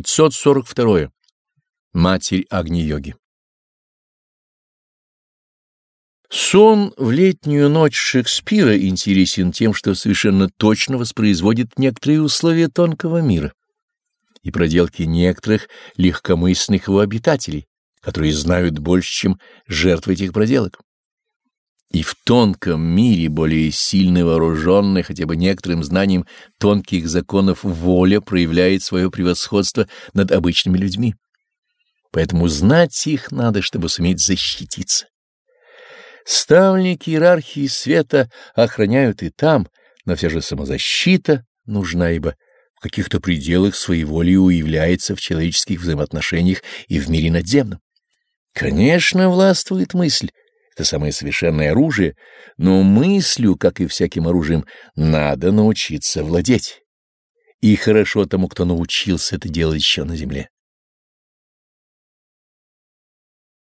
542. Матерь Агни-йоги Сон в летнюю ночь Шекспира интересен тем, что совершенно точно воспроизводит некоторые условия тонкого мира и проделки некоторых легкомысленных его обитателей, которые знают больше, чем жертвы этих проделок. И в тонком мире более сильно вооруженная хотя бы некоторым знанием тонких законов воля проявляет свое превосходство над обычными людьми. Поэтому знать их надо, чтобы суметь защититься. Ставники иерархии света охраняют и там, но все же самозащита нужна, ибо в каких-то пределах своей воли уявляется в человеческих взаимоотношениях и в мире надземном. Конечно, властвует мысль, это самое совершенное оружие, но мыслью, как и всяким оружием, надо научиться владеть. И хорошо тому, кто научился это делать еще на земле.